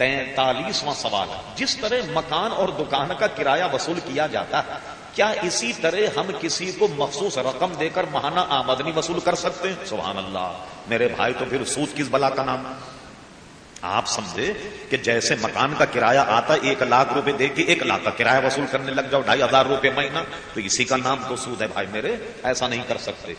تینتالیسواں سوال جس طرح مکان اور دکان کا کرایہ وصول کیا جاتا ہے، کیا اسی طرح ہم کسی کو مخصوص رقم دے کر ماہانہ آمدنی وصول کر سکتے ہیں؟ سبحان اللہ۔ میرے بھائی، تو پھر سود کس بلا کا نام؟ آپ سمجھے کہ جیسے مکان کا کرایہ آتا ایک لاکھ روپے دے کے ایک لاکھ کا کرایہ وصول کرنے لگ جاؤ، ڈھائی ہزار روپے مہینہ، تو اسی کا نام تو سود ہے بھائی میرے، ایسا نہیں کر سکتے۔